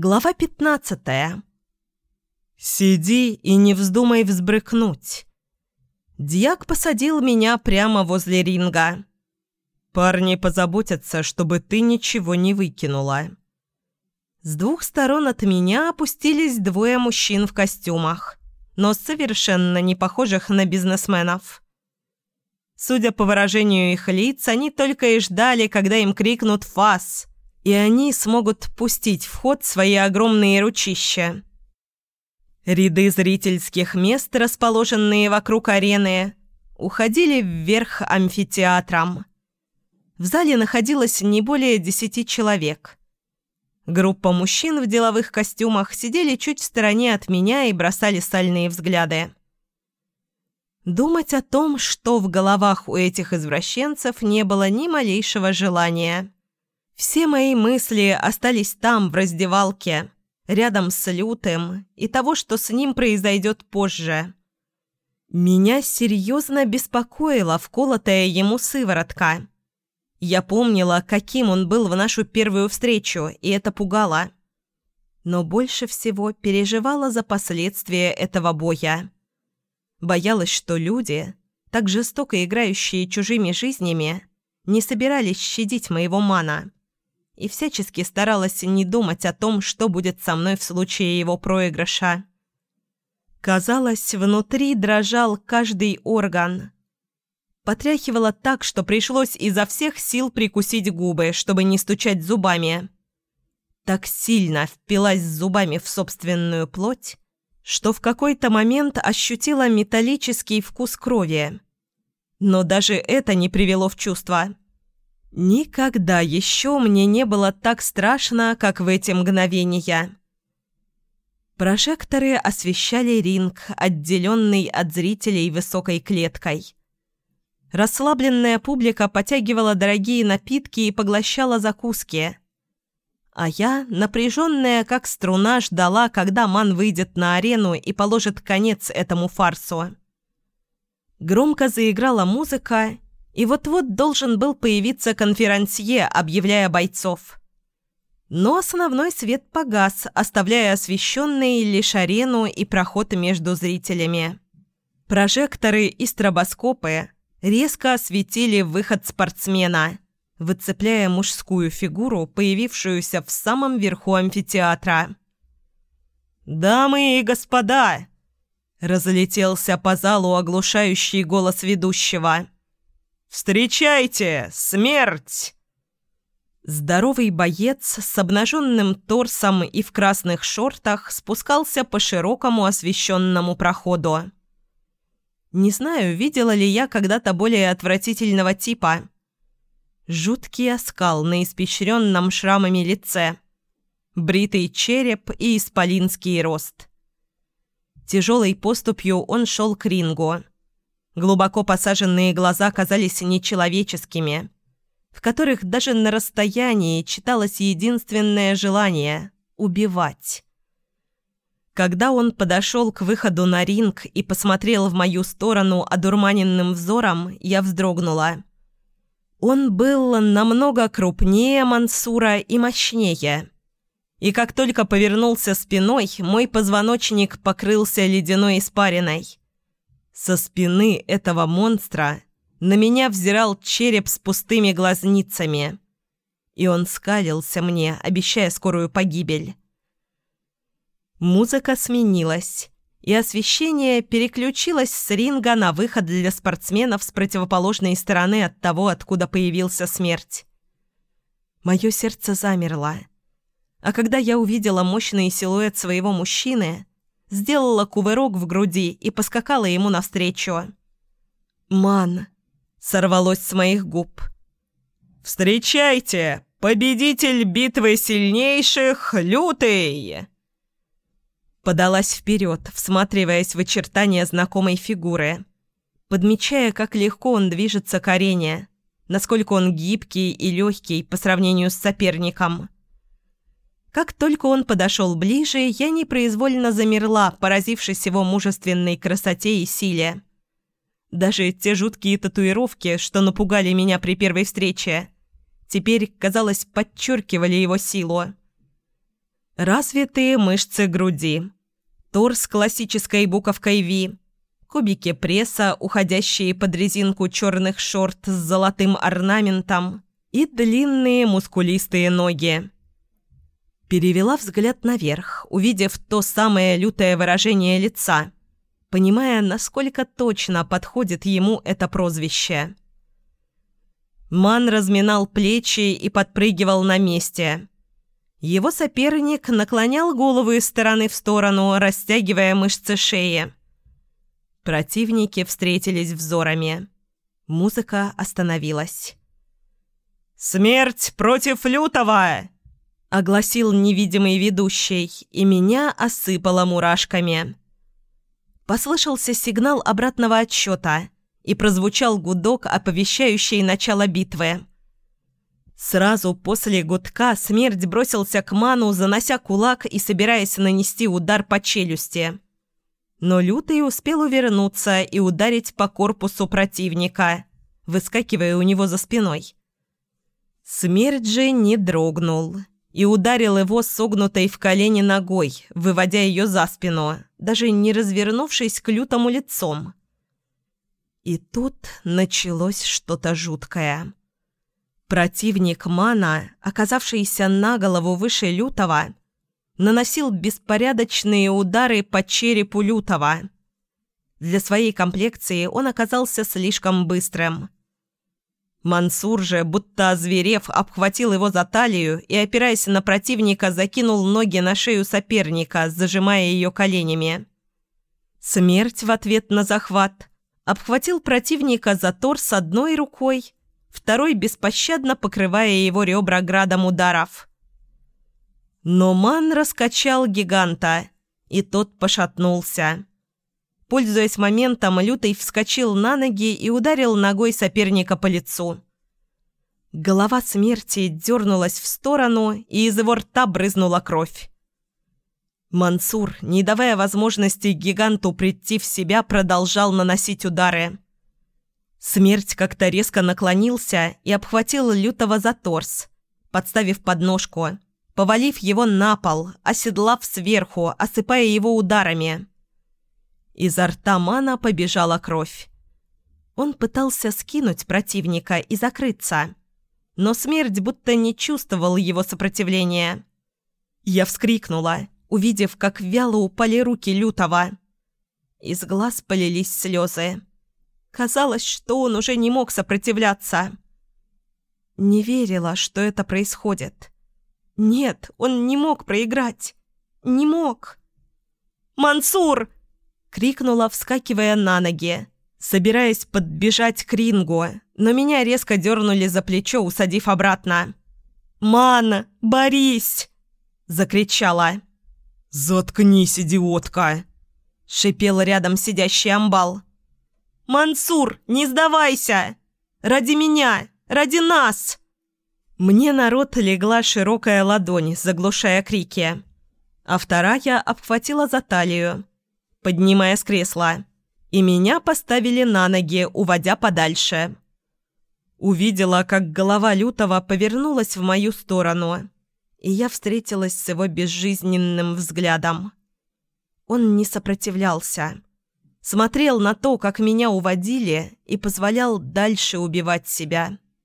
Глава пятнадцатая. «Сиди и не вздумай взбрыкнуть». Дьяк посадил меня прямо возле ринга. «Парни позаботятся, чтобы ты ничего не выкинула». С двух сторон от меня опустились двое мужчин в костюмах, но совершенно не похожих на бизнесменов. Судя по выражению их лиц, они только и ждали, когда им крикнут «Фас!» И они смогут пустить в ход свои огромные ручища. Ряды зрительских мест, расположенные вокруг арены, уходили вверх амфитеатром. В зале находилось не более десяти человек. Группа мужчин в деловых костюмах сидели чуть в стороне от меня и бросали сальные взгляды. Думать о том, что в головах у этих извращенцев, не было ни малейшего желания. Все мои мысли остались там, в раздевалке, рядом с Лютым, и того, что с ним произойдет позже. Меня серьезно беспокоила вколотая ему сыворотка. Я помнила, каким он был в нашу первую встречу, и это пугало. Но больше всего переживала за последствия этого боя. Боялась, что люди, так жестоко играющие чужими жизнями, не собирались щадить моего мана и всячески старалась не думать о том, что будет со мной в случае его проигрыша. Казалось, внутри дрожал каждый орган. Потряхивала так, что пришлось изо всех сил прикусить губы, чтобы не стучать зубами. Так сильно впилась зубами в собственную плоть, что в какой-то момент ощутила металлический вкус крови. Но даже это не привело в чувство – Никогда еще мне не было так страшно, как в эти мгновения. Прожекторы освещали ринг, отделенный от зрителей высокой клеткой. Расслабленная публика потягивала дорогие напитки и поглощала закуски. А я, напряженная как струна, ждала, когда Ман выйдет на арену и положит конец этому фарсу. Громко заиграла музыка, и вот-вот должен был появиться конферансье, объявляя бойцов. Но основной свет погас, оставляя освещенной лишь арену и проход между зрителями. Прожекторы и стробоскопы резко осветили выход спортсмена, выцепляя мужскую фигуру, появившуюся в самом верху амфитеатра. «Дамы и господа!» – разлетелся по залу оглушающий голос ведущего – «Встречайте! Смерть!» Здоровый боец с обнаженным торсом и в красных шортах спускался по широкому освещенному проходу. Не знаю, видела ли я когда-то более отвратительного типа. Жуткий оскал на испещренном шрамами лице, бритый череп и исполинский рост. Тяжелой поступью он шел к рингу – Глубоко посаженные глаза казались нечеловеческими, в которых даже на расстоянии читалось единственное желание – убивать. Когда он подошел к выходу на ринг и посмотрел в мою сторону одурманенным взором, я вздрогнула. Он был намного крупнее Мансура и мощнее. И как только повернулся спиной, мой позвоночник покрылся ледяной испариной. Со спины этого монстра на меня взирал череп с пустыми глазницами. И он скалился мне, обещая скорую погибель. Музыка сменилась, и освещение переключилось с ринга на выход для спортсменов с противоположной стороны от того, откуда появился смерть. Мое сердце замерло. А когда я увидела мощный силуэт своего мужчины, сделала кувырок в груди и поскакала ему навстречу. «Ман!» — сорвалось с моих губ. «Встречайте! Победитель битвы сильнейших, Лютый!» Подалась вперед, всматриваясь в очертания знакомой фигуры, подмечая, как легко он движется к арене, насколько он гибкий и легкий по сравнению с соперником. Как только он подошел ближе, я непроизвольно замерла, поразившись его мужественной красоте и силе. Даже те жуткие татуировки, что напугали меня при первой встрече, теперь, казалось, подчеркивали его силу. Развитые мышцы груди. Торс классической буковкой V. Кубики пресса, уходящие под резинку черных шорт с золотым орнаментом. И длинные мускулистые ноги. Перевела взгляд наверх, увидев то самое лютое выражение лица, понимая, насколько точно подходит ему это прозвище. Ман разминал плечи и подпрыгивал на месте. Его соперник наклонял голову из стороны в сторону, растягивая мышцы шеи. Противники встретились взорами. Музыка остановилась. «Смерть против Лютого!» — огласил невидимый ведущий, и меня осыпало мурашками. Послышался сигнал обратного отсчета, и прозвучал гудок, оповещающий начало битвы. Сразу после гудка смерть бросился к ману, занося кулак и собираясь нанести удар по челюсти. Но Лютый успел увернуться и ударить по корпусу противника, выскакивая у него за спиной. Смерть же не дрогнул и ударил его согнутой в колени ногой, выводя ее за спину, даже не развернувшись к лютому лицом. И тут началось что-то жуткое. Противник Мана, оказавшийся на голову выше Лютого, наносил беспорядочные удары по черепу Лютого. Для своей комплекции он оказался слишком быстрым – Мансур же, будто озверев, обхватил его за талию и, опираясь на противника, закинул ноги на шею соперника, зажимая ее коленями. Смерть в ответ на захват обхватил противника за торс одной рукой, второй беспощадно покрывая его ребра градом ударов. Но Ман раскачал гиганта, и тот пошатнулся. Пользуясь моментом, Лютый вскочил на ноги и ударил ногой соперника по лицу. Голова смерти дернулась в сторону, и из его рта брызнула кровь. Мансур, не давая возможности гиганту прийти в себя, продолжал наносить удары. Смерть как-то резко наклонился и обхватил Лютого за торс, подставив подножку, повалив его на пол, оседлав сверху, осыпая его ударами. Изо рта Мана побежала кровь. Он пытался скинуть противника и закрыться, но смерть будто не чувствовал его сопротивления. Я вскрикнула, увидев, как вяло упали руки Лютого. Из глаз полились слезы. Казалось, что он уже не мог сопротивляться. Не верила, что это происходит. Нет, он не мог проиграть. Не мог. «Мансур!» — крикнула, вскакивая на ноги, собираясь подбежать к рингу, но меня резко дернули за плечо, усадив обратно. «Ман, Борис!» — закричала. «Заткнись, идиотка!» — шипел рядом сидящий амбал. «Мансур, не сдавайся! Ради меня! Ради нас!» Мне на рот легла широкая ладонь, заглушая крики, а вторая обхватила за талию, поднимая с кресла, и меня поставили на ноги, уводя подальше. Увидела, как голова Лютого повернулась в мою сторону, и я встретилась с его безжизненным взглядом. Он не сопротивлялся. Смотрел на то, как меня уводили, и позволял дальше убивать себя.